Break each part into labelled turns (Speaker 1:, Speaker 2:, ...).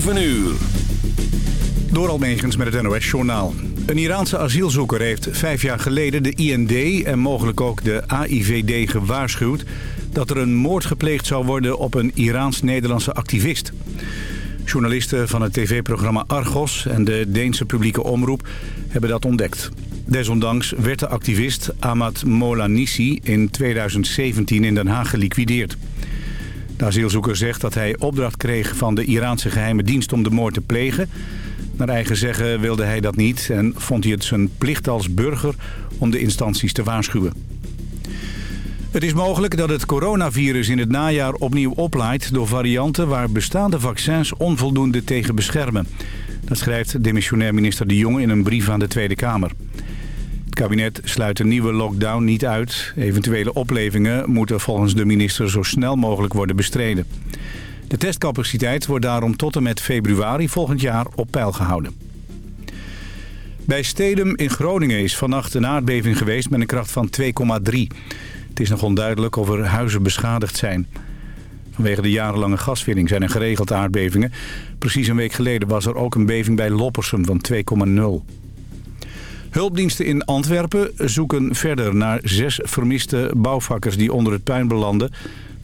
Speaker 1: 7 uur.
Speaker 2: Door Almegens met het NOS-journaal. Een Iraanse asielzoeker heeft vijf jaar geleden de IND en mogelijk ook de AIVD gewaarschuwd... dat er een moord gepleegd zou worden op een Iraans-Nederlandse activist. Journalisten van het tv-programma Argos en de Deense publieke omroep hebben dat ontdekt. Desondanks werd de activist Ahmad Molanissi in 2017 in Den Haag geliquideerd. De asielzoeker zegt dat hij opdracht kreeg van de Iraanse geheime dienst om de moord te plegen. Naar eigen zeggen wilde hij dat niet en vond hij het zijn plicht als burger om de instanties te waarschuwen. Het is mogelijk dat het coronavirus in het najaar opnieuw oplaait door varianten waar bestaande vaccins onvoldoende tegen beschermen. Dat schrijft demissionair minister De Jong in een brief aan de Tweede Kamer. Het kabinet sluit een nieuwe lockdown niet uit. Eventuele oplevingen moeten volgens de minister zo snel mogelijk worden bestreden. De testcapaciteit wordt daarom tot en met februari volgend jaar op peil gehouden. Bij Stedum in Groningen is vannacht een aardbeving geweest met een kracht van 2,3. Het is nog onduidelijk of er huizen beschadigd zijn. Vanwege de jarenlange gaswinning zijn er geregeld aardbevingen. Precies een week geleden was er ook een beving bij Loppersum van 2,0. Hulpdiensten in Antwerpen zoeken verder naar zes vermiste bouwvakkers die onder het puin belanden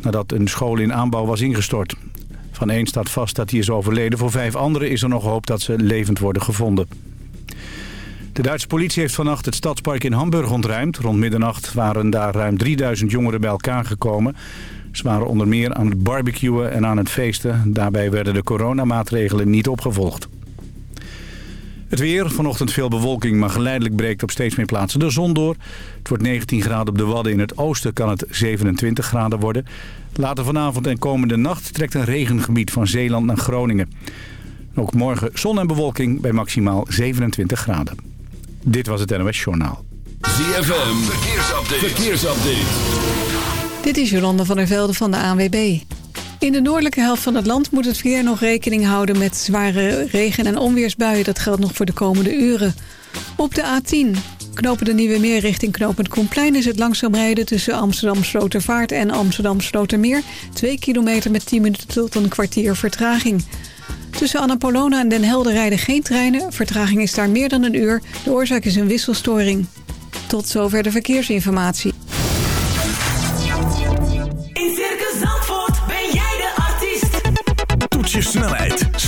Speaker 2: nadat een school in aanbouw was ingestort. Van één staat vast dat hij is overleden. Voor vijf anderen is er nog hoop dat ze levend worden gevonden. De Duitse politie heeft vannacht het stadspark in Hamburg ontruimd. Rond middernacht waren daar ruim 3000 jongeren bij elkaar gekomen. Ze waren onder meer aan het barbecuen en aan het feesten. Daarbij werden de coronamaatregelen niet opgevolgd. Het weer, vanochtend veel bewolking, maar geleidelijk breekt op steeds meer plaatsen de zon door. Het wordt 19 graden op de Wadden. In het oosten kan het 27 graden worden. Later vanavond en komende nacht trekt een regengebied van Zeeland naar Groningen. Ook morgen zon en bewolking bij maximaal 27 graden. Dit was het NOS Journaal.
Speaker 1: ZFM, verkeersupdate. verkeersupdate.
Speaker 3: Dit is Jolanda van der Velde van de ANWB. In de noordelijke helft van het land moet het verkeer nog rekening houden met zware regen- en onweersbuien. Dat geldt nog voor de komende uren. Op de A10 knopen de Nieuwe Meer richting knopend Koenplein... is het langzaam rijden tussen Amsterdam Slotervaart en Amsterdam Slotermeer. 2 kilometer met 10 minuten tot een kwartier vertraging. Tussen Annapolona en Den Helder rijden geen treinen. Vertraging is daar meer dan een uur. De oorzaak is een wisselstoring. Tot zover de verkeersinformatie.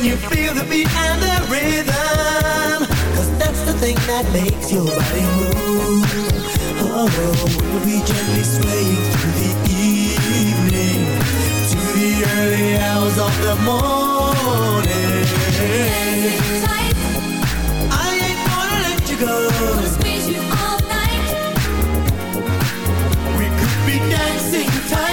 Speaker 4: when you
Speaker 5: feel the beat and the rhythm. Cause that's the thing that makes your body move. Oh, we'll be gently swaying through the evening To the early hours of the morning?
Speaker 6: Tight.
Speaker 5: I ain't gonna let you go.
Speaker 6: Gonna squeeze you all night.
Speaker 5: We could be dancing tight.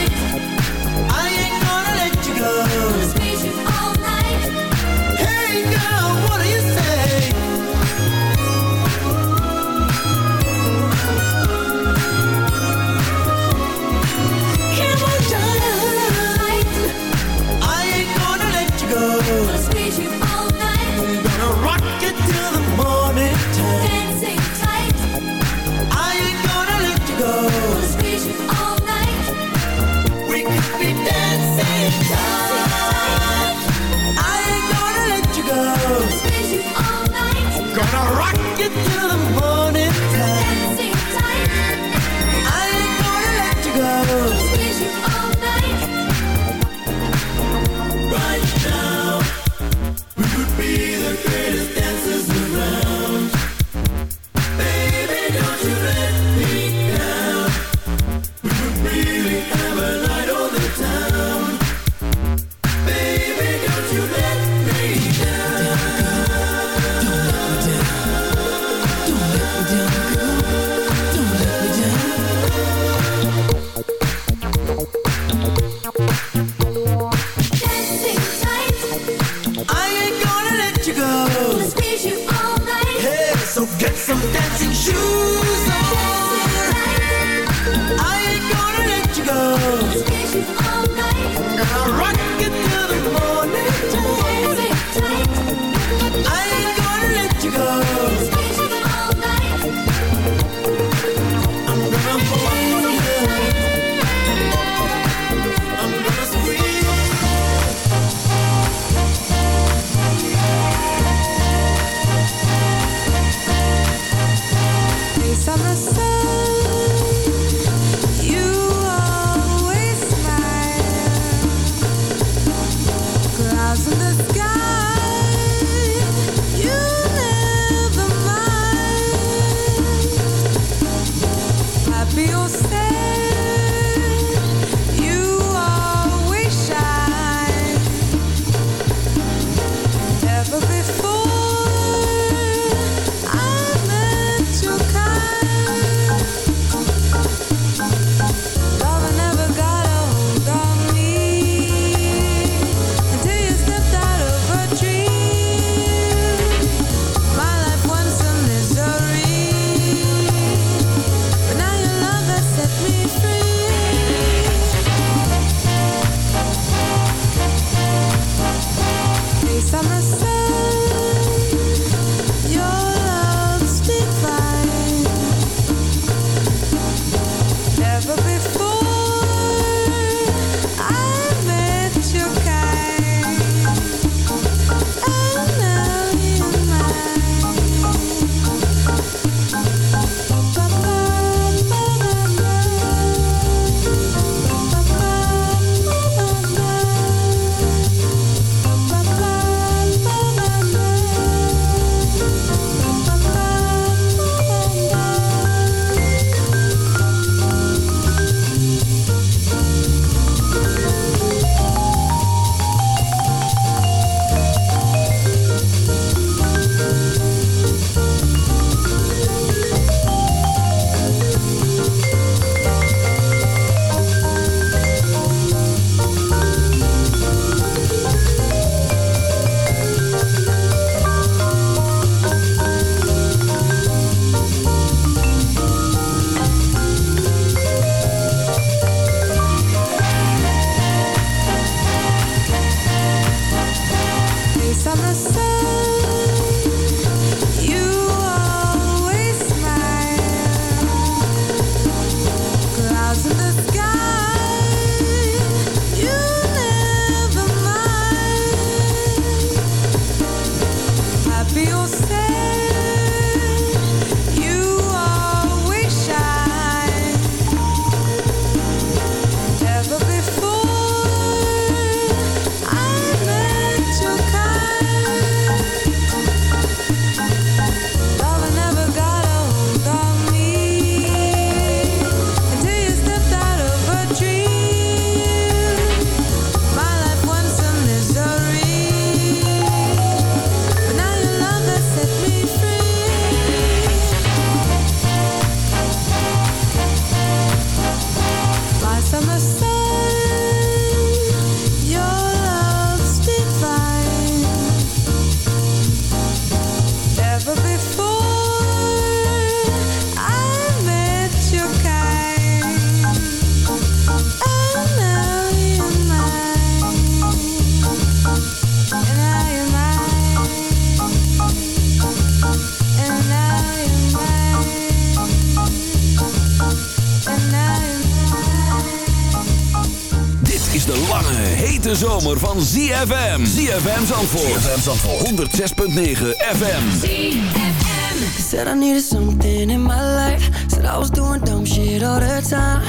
Speaker 1: hete zomer van ZFM. ZFM Zandvoort. ZFM Zandvoort. 106.9 FM. ZFM.
Speaker 4: Said I needed something in my life. Said I was doing dumb shit all the time.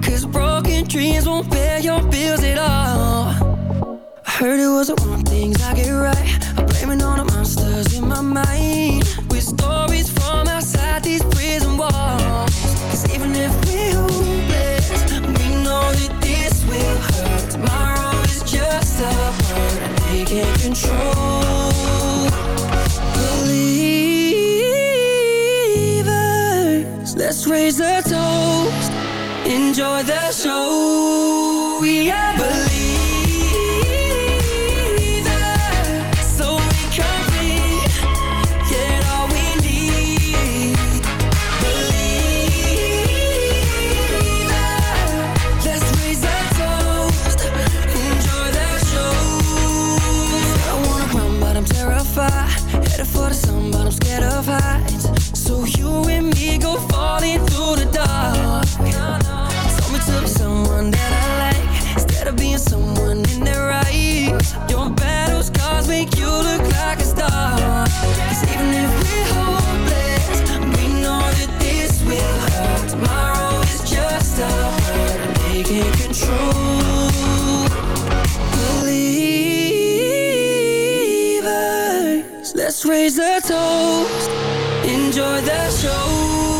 Speaker 4: Cause broken dreams won't pay your bills at all. I heard it was the wrong things I get right. I'm blaming all the monsters in my mind. With stories from outside these prison walls. Cause even if we Believers, let's raise a toast. Enjoy the show.
Speaker 7: Let's raise a toast. Enjoy the show.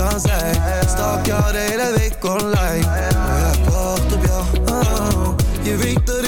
Speaker 8: kan zijn Stalk jou de hele week online. Maar jij wacht op jou. Oh, Je weet de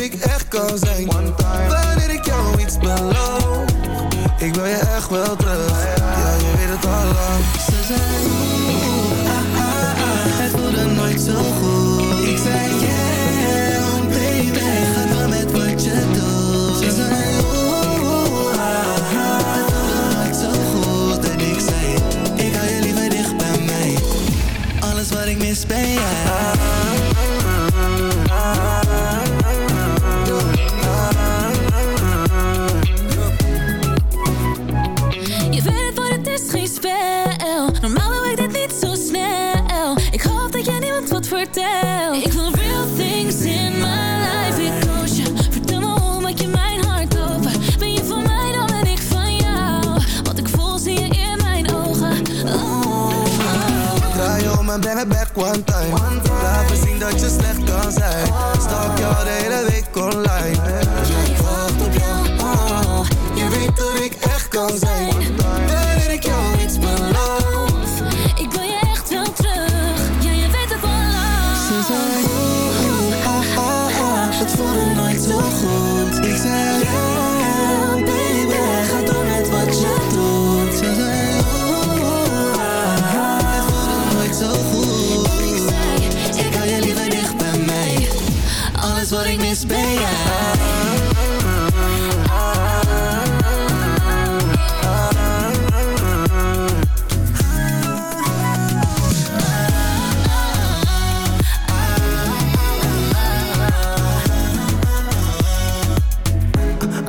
Speaker 8: one time. Laat me zien dat je slecht kan zijn. Stak je de hele week online.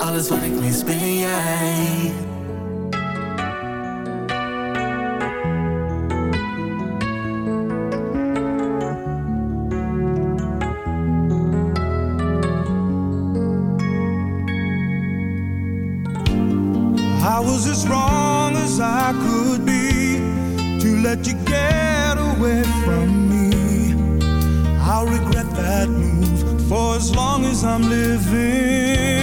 Speaker 8: alles wat ik mis ben jij.
Speaker 9: I was as wrong as I could be to let you get away from me. I'll regret that move for as long as I'm living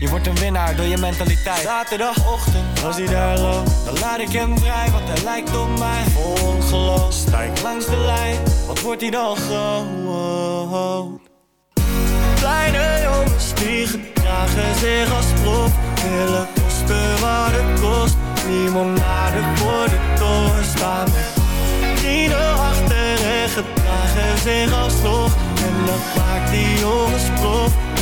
Speaker 10: je wordt een winnaar door je mentaliteit
Speaker 11: Zaterdagochtend, als hij daar loopt, dan laat ik hem vrij, want hij lijkt op mij. Vol ongeloof, stijg langs de lijn, wat wordt hij dan groot? Kleine jongens die gedragen zich als prof, willen kosten wat het kost. Limonade voor de toren staan met vrienden achter en gedragen zich alsnog. En dat maakt die jongens prof,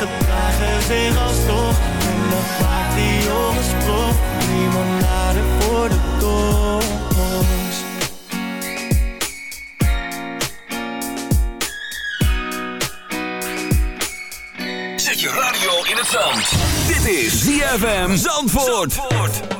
Speaker 11: gedragen zich alsnog. En maakt die jongens prof, limonade voor de toren.
Speaker 1: Zet je radio in het zand. Dit is ZFM Zandvoort.
Speaker 12: Baby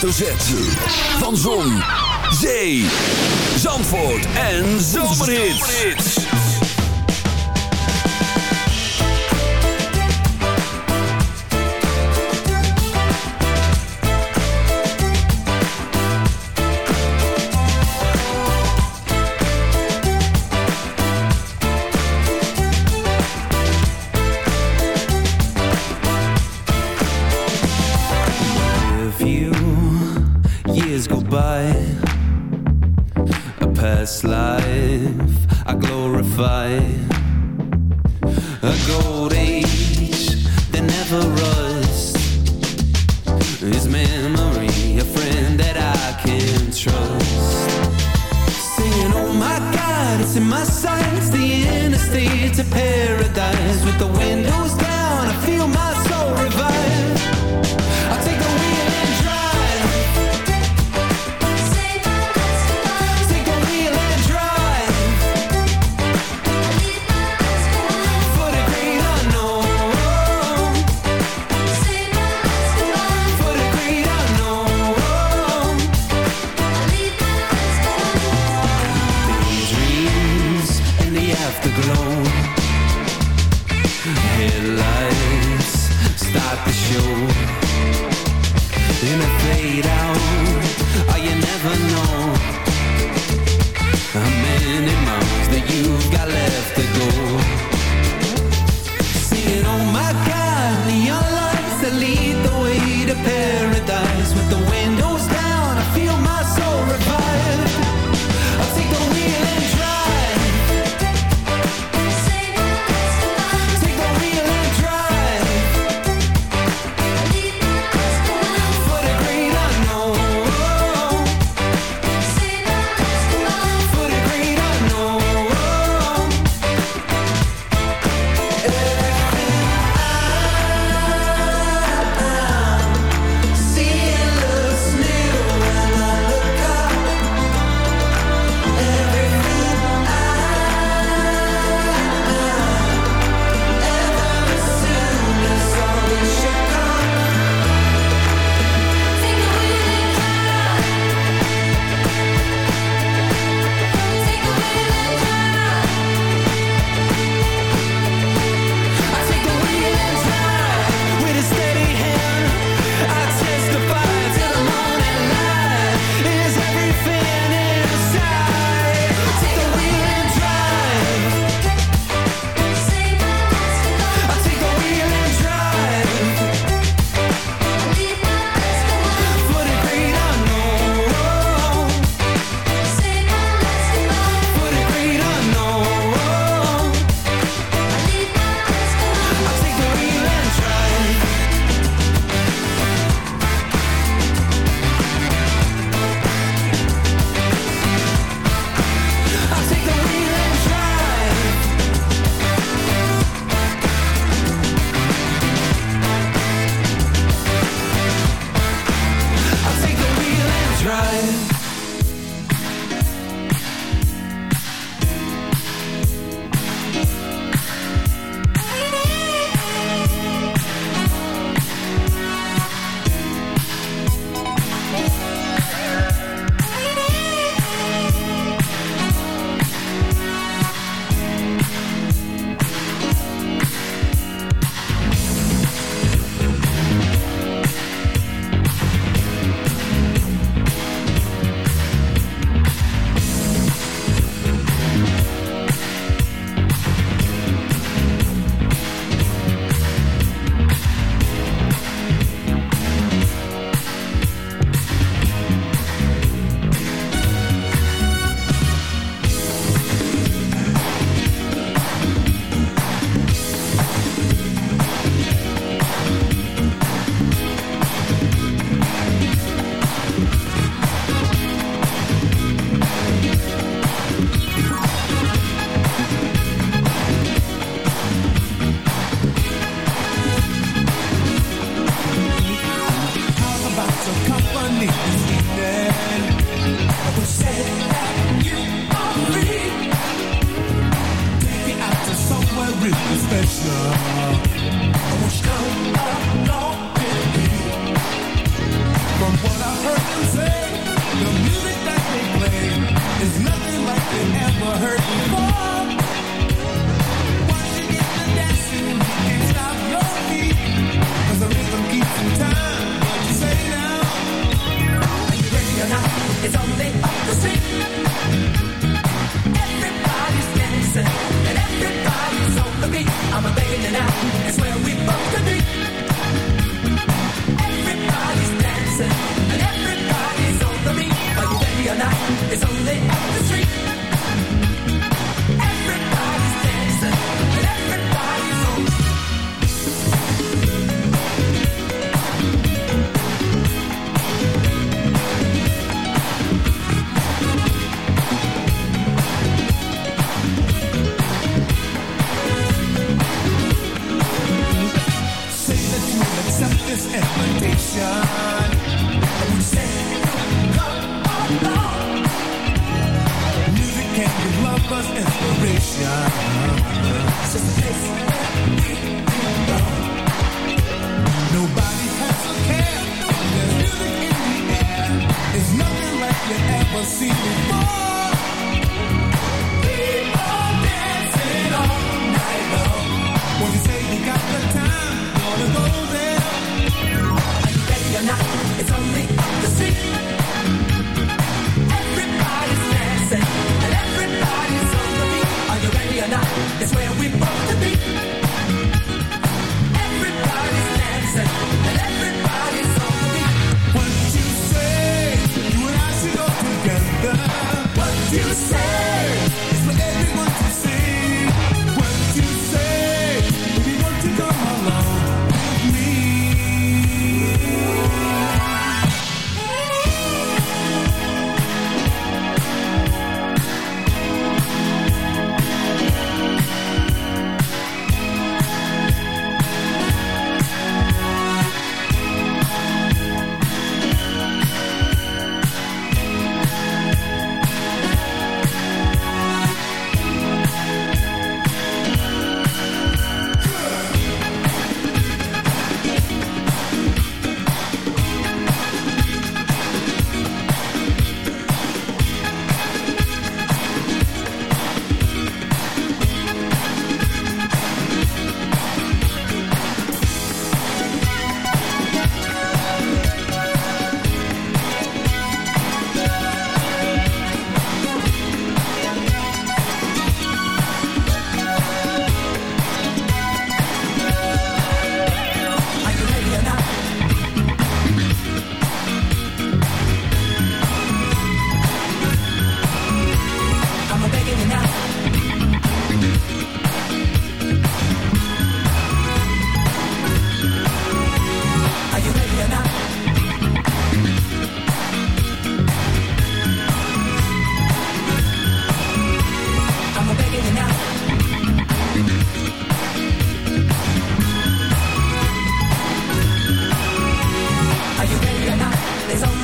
Speaker 1: Hoofdletter Z. Van Zon, Zee, Zandvoort en Zomerhits.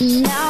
Speaker 13: Now